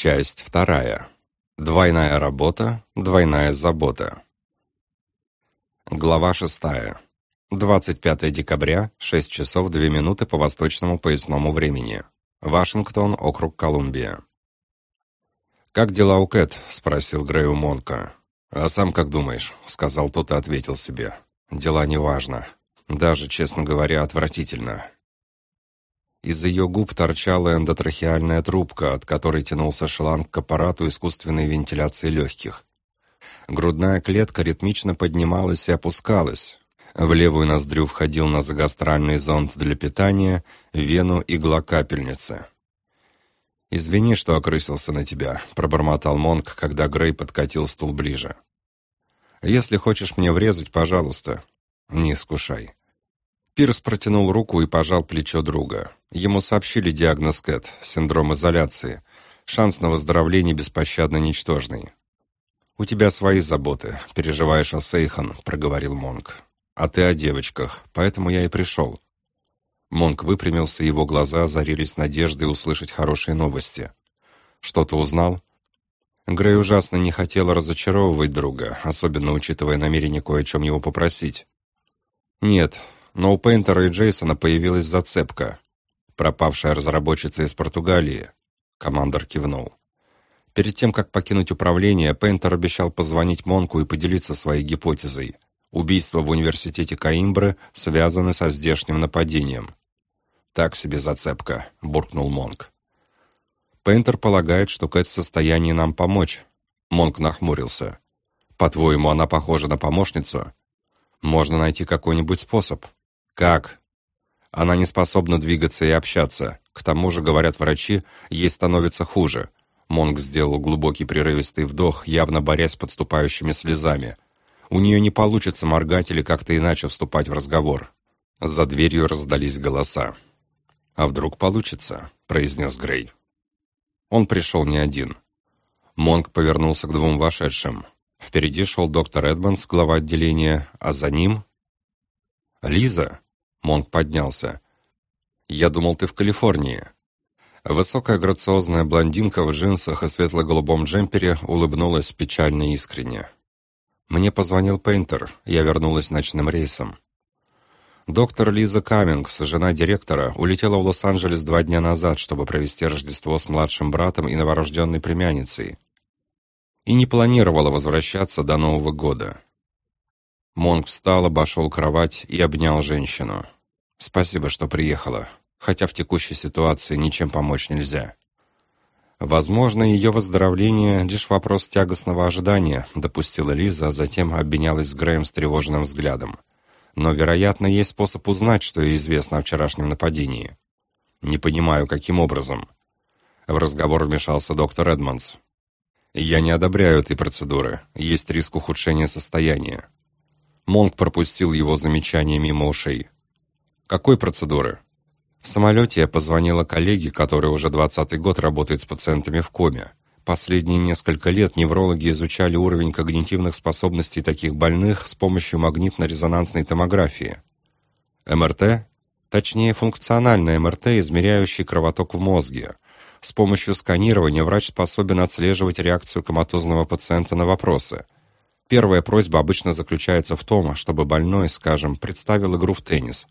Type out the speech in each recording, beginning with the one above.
Часть вторая. Двойная работа, двойная забота. Глава шестая. 25 декабря, 6 часов 2 минуты по восточному поясному времени. Вашингтон, округ Колумбия. «Как дела у Кэт?» — спросил Грей у Монка. «А сам как думаешь?» — сказал тот и ответил себе. «Дела неважно. Даже, честно говоря, отвратительно. Из ее губ торчала эндотрахеальная трубка, от которой тянулся шланг к аппарату искусственной вентиляции легких. Грудная клетка ритмично поднималась и опускалась. В левую ноздрю входил назогастральный зонд для питания, в вену игла капельницы. «Извини, что окрысился на тебя», — пробормотал Монк, когда Грей подкатил стул ближе. «Если хочешь мне врезать, пожалуйста, не искушай». Пирс протянул руку и пожал плечо друга. Ему сообщили диагноз КЭТ – синдром изоляции. Шанс на выздоровление беспощадно ничтожный. «У тебя свои заботы, переживаешь о Сейхан», — проговорил Монк. «А ты о девочках, поэтому я и пришел». Монк выпрямился, его глаза озарились надеждой услышать хорошие новости. «Что-то узнал?» Грей ужасно не хотел разочаровывать друга, особенно учитывая намерение кое о чем его попросить. «Нет, но у Пейнтера и Джейсона появилась зацепка. Пропавшая разработчица из Португалии. Командор кивнул. Перед тем, как покинуть управление, Пейнтер обещал позвонить Монку и поделиться своей гипотезой. Убийства в университете Каимбры связаны со здешним нападением. «Так себе зацепка», — буркнул Монк. Пейнтер полагает, что Кэт в состоянии нам помочь. Монк нахмурился. «По-твоему, она похожа на помощницу?» «Можно найти какой-нибудь способ». Как? Она не способна двигаться и общаться. К тому же, говорят врачи, ей становится хуже. Монг сделал глубокий прерывистый вдох, явно борясь с подступающими слезами. У нее не получится моргать или как-то иначе вступать в разговор. За дверью раздались голоса. «А вдруг получится?» — произнес Грей. Он пришел не один. Монг повернулся к двум вошедшим. Впереди шел доктор Эдмонс, глава отделения, а за ним... «Лиза!» Монк поднялся. «Я думал, ты в Калифорнии». Высокая грациозная блондинка в джинсах и светло-голубом джемпере улыбнулась печально искренне. «Мне позвонил Пейнтер, я вернулась ночным рейсом». Доктор Лиза Каммингс, жена директора, улетела в Лос-Анджелес два дня назад, чтобы провести Рождество с младшим братом и новорожденной племянницей. И не планировала возвращаться до Нового года. Монг встал, обошел кровать и обнял женщину. «Спасибо, что приехала, хотя в текущей ситуации ничем помочь нельзя». «Возможно, ее выздоровление — лишь вопрос тягостного ожидания», — допустила Лиза, а затем обменялась с Грэем с тревожным взглядом. «Но, вероятно, есть способ узнать, что ей известно о вчерашнем нападении». «Не понимаю, каким образом». В разговор вмешался доктор Эдмонс. «Я не одобряю этой процедуры. Есть риск ухудшения состояния. Монк пропустил его замечание мимо ушей. «Какой процедуры?» «В самолете я позвонила коллеге, который уже двадцатый год работает с пациентами в коме. Последние несколько лет неврологи изучали уровень когнитивных способностей таких больных с помощью магнитно-резонансной томографии. МРТ? Точнее, функциональный МРТ, измеряющий кровоток в мозге. С помощью сканирования врач способен отслеживать реакцию коматозного пациента на вопросы – Первая просьба обычно заключается в том, чтобы больной, скажем, представил игру в теннис.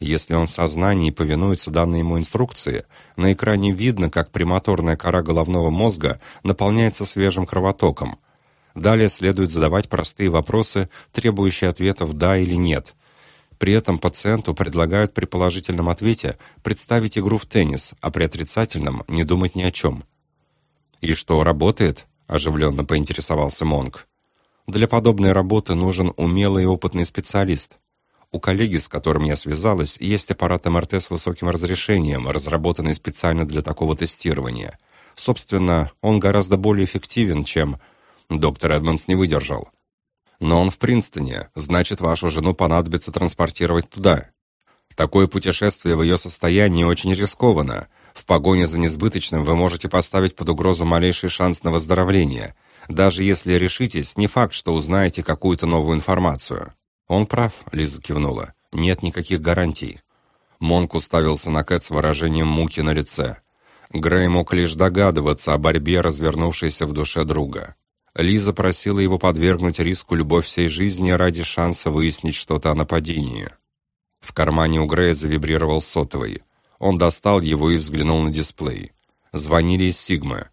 Если он в сознании повинуется данной ему инструкции, на экране видно, как премоторная кора головного мозга наполняется свежим кровотоком. Далее следует задавать простые вопросы, требующие ответов «да» или «нет». При этом пациенту предлагают при положительном ответе представить игру в теннис, а при отрицательном не думать ни о чем. «И что, работает?» – оживленно поинтересовался Монг. Для подобной работы нужен умелый и опытный специалист. У коллеги, с которым я связалась, есть аппарат МРТ с высоким разрешением, разработанный специально для такого тестирования. Собственно, он гораздо более эффективен, чем... Доктор Эдмонс не выдержал. Но он в Принстоне, значит, вашу жену понадобится транспортировать туда. Такое путешествие в ее состоянии очень рискованно. В погоне за несбыточным вы можете поставить под угрозу малейший шанс на выздоровление. Даже если решитесь, не факт, что узнаете какую-то новую информацию. Он прав, Лиза кивнула. Нет никаких гарантий. Монк уставился на Кэт с выражением муки на лице. Грей мог лишь догадываться о борьбе, развернувшейся в душе друга. Лиза просила его подвергнуть риску любовь всей жизни ради шанса выяснить что-то о нападении. В кармане у Грея завибрировал сотовый. Он достал его и взглянул на дисплей. Звонили из Сигмы.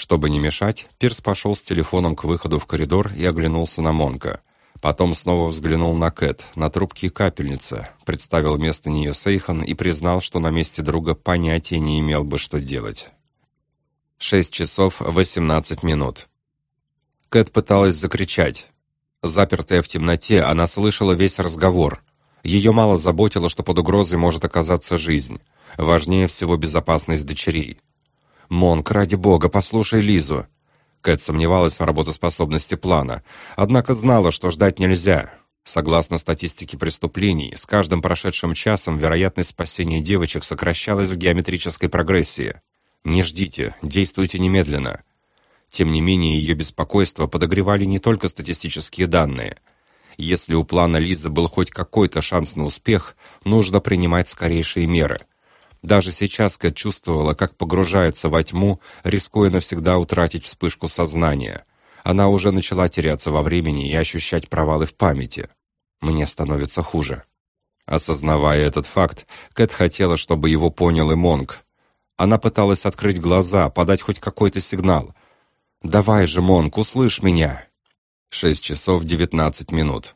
Чтобы не мешать, Пирс пошел с телефоном к выходу в коридор и оглянулся на Монка. Потом снова взглянул на Кэт, на трубки и капельницы, представил вместо нее Сейхан и признал, что на месте друга понятия не имел бы, что делать. Шесть часов восемнадцать минут. Кэт пыталась закричать. Запертая в темноте, она слышала весь разговор. Ее мало заботило, что под угрозой может оказаться жизнь. Важнее всего безопасность дочерей. «Монк, ради бога, послушай Лизу!» Кэт сомневалась в работоспособности плана, однако знала, что ждать нельзя. Согласно статистике преступлений, с каждым прошедшим часом вероятность спасения девочек сокращалась в геометрической прогрессии. Не ждите, действуйте немедленно. Тем не менее, ее беспокойство подогревали не только статистические данные. Если у плана Лизы был хоть какой-то шанс на успех, нужно принимать скорейшие меры. Даже сейчас Кэт чувствовала, как погружается во тьму, рискуя навсегда утратить вспышку сознания. Она уже начала теряться во времени и ощущать провалы в памяти. Мне становится хуже. Осознавая этот факт, Кэт хотела, чтобы это понял и Монг. Она пыталась открыть глаза, подать хоть какой-то сигнал. «Давай же, Монг, услышь меня!» Шесть часов девятнадцать минут.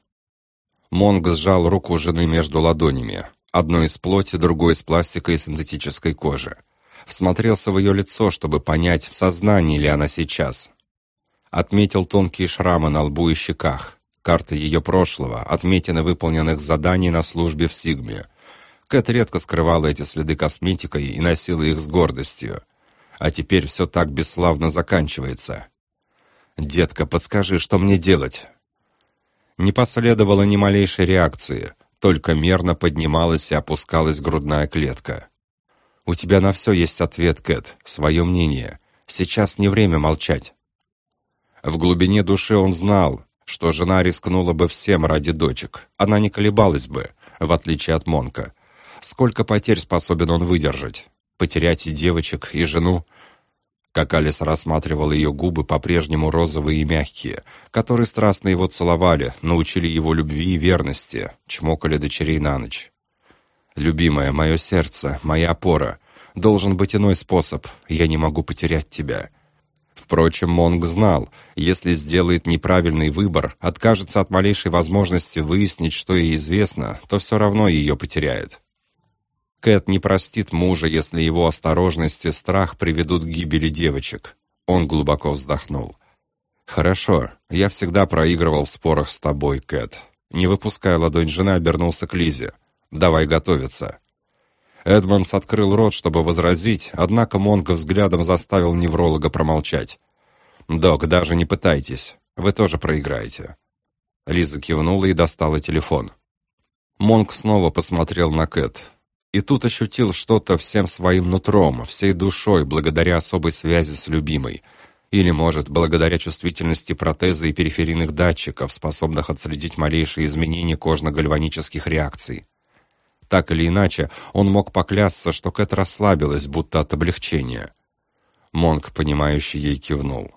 Монг сжал руку жены между ладонями. Одно из плоти, другое из пластика и синтетической кожи. Всмотрелся в ее лицо, чтобы понять, в сознании ли она сейчас. Отметил тонкие шрамы на лбу и щеках, карты ее прошлого, отметины выполненных заданий на службе в Сигме. Кэт редко скрывала эти следы косметикой и носила их с гордостью. А теперь все так бесславно заканчивается. «Детка, подскажи, что мне делать?» Не последовало ни малейшей реакции — только мерно поднималась и опускалась грудная клетка. «У тебя на все есть ответ, Кэт, свое мнение. Сейчас не время молчать». В глубине души он знал, что жена рискнула бы всем ради дочек. Она не колебалась бы, в отличие от Монка. Сколько потерь способен он выдержать? Потерять и девочек, и жену? Как Алис рассматривал ее губы по-прежнему розовые и мягкие, которые страстно его целовали, научили его любви и верности, чмокали дочерей на ночь. «Любимая, мое сердце, моя опора. Должен быть иной способ. Я не могу потерять тебя». Впрочем, Монг знал, если сделает неправильный выбор, откажется от малейшей возможности выяснить, что ей известно, то все равно ее потеряет. Кэт не простит мужа, если его осторожность и страх приведут к гибели девочек. Он глубоко вздохнул. «Хорошо, я всегда проигрывал в спорах с тобой, Кэт». Не выпуская ладонь жены, обернулся к Лизе. «Давай готовиться». Эдмонс открыл рот, чтобы возразить, однако Монго взглядом заставил невролога промолчать. «Док, даже не пытайтесь. Вы тоже проиграете». Лиза кивнула и достала телефон. Монг снова посмотрел на Кэт. И тут ощутил что-то всем своим нутром, всей душой, благодаря особой связи с любимой. Или, может, благодаря чувствительности протеза и периферийных датчиков, способных отследить малейшие изменения кожно-гальванических реакций. Так или иначе, он мог поклясться, что Кэт расслабилась, будто от облегчения. Монк, понимающий ей, кивнул.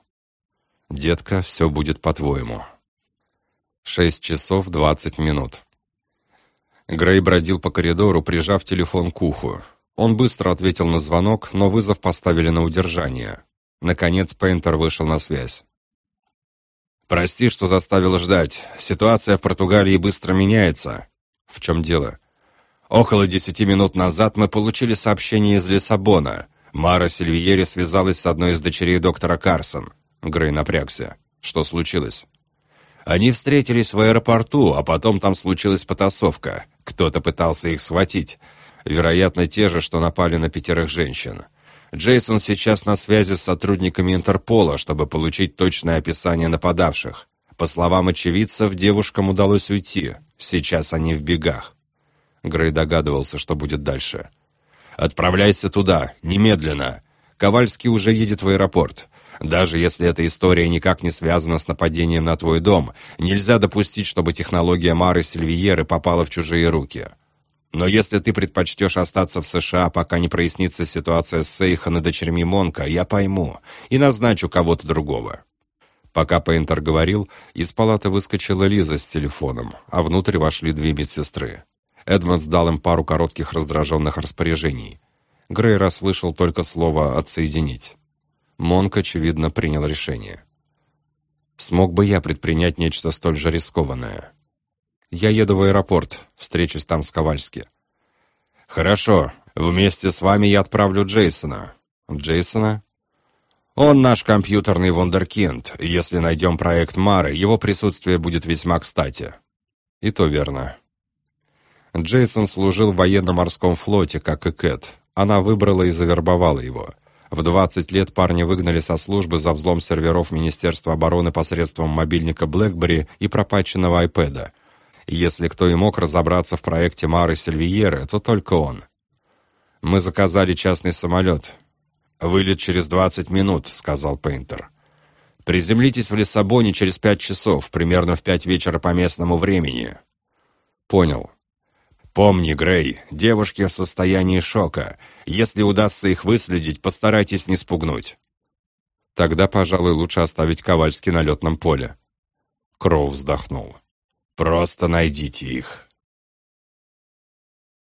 «Детка, все будет по-твоему». Шесть часов двадцать минут. Грей бродил по коридору, прижав телефон к уху. Он быстро ответил на звонок, но вызов поставили на удержание. Наконец Пейнтер вышел на связь. «Прости, что заставил ждать. Ситуация в Португалии быстро меняется». «В чем дело?» «Около десяти минут назад мы получили сообщение из Лиссабона. Мара Сильвиери связалась с одной из дочерей доктора Карсон». Грей напрягся. «Что случилось?» Они встретились в аэропорту, а потом там случилась потасовка. Кто-то пытался их схватить. Вероятно, те же, что напали на пятерых женщин. Джейсон сейчас на связи с сотрудниками Интерпола, чтобы получить точное описание нападавших. По словам очевидцев, девушкам удалось уйти. Сейчас они в бегах. Грей догадывался, что будет дальше. «Отправляйся туда, немедленно. Ковальский уже едет в аэропорт. Даже если эта история никак не связана с нападением на твой дом, нельзя допустить, чтобы технология Мары Сильвиеры попала в чужие руки. Но если ты предпочтешь остаться в США, пока не прояснится ситуация с Сейхан и дочерьми Монка, я пойму и назначу кого-то другого». Пока Пейнтер говорил, из палаты выскочила Лиза с телефоном, а внутрь вошли две медсестры. Эдмондс дал им пару коротких раздраженных распоряжений. Грей расслышал только слово «отсоединить». Монк, очевидно, принял решение. «Смог бы я предпринять нечто столь же рискованное?» «Я еду в аэропорт, встречусь там с Ковальски». «Хорошо. Вместе с вами я отправлю Джейсона». «Джейсона?» «Он наш компьютерный вундеркинд. Если найдем проект Мары, его присутствие будет весьма кстати». «И то верно». Джейсон служил в военно-морском флоте, как и Кэт. Она выбрала и завербовала его. В 20 лет парня выгнали со службы за взлом серверов Министерства обороны посредством мобильника BlackBerry и пропаченного iPad. Если кто и мог разобраться в проекте Мары Сильвиеры, то только он. «Мы заказали частный самолет». «Вылет через 20 минут», — сказал Пейнтер. «Приземлитесь в Лиссабоне через пять часов, примерно в пять вечера по местному времени». «Понял». «Помни, Грей, девушки в состоянии шока. Если удастся их выследить, постарайтесь не спугнуть». «Тогда, пожалуй, лучше оставить Ковальский на летном поле». Кроу вздохнул. Просто найдите их.